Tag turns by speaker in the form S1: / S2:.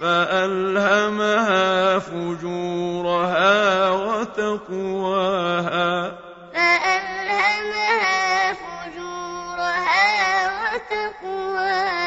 S1: فَأَلْهَمَهَا فُجُورَهَا وَتَقْوَاهَا. فَأَلْهَمَهَا فُجُورَهَا وَتَقْوَاهَا.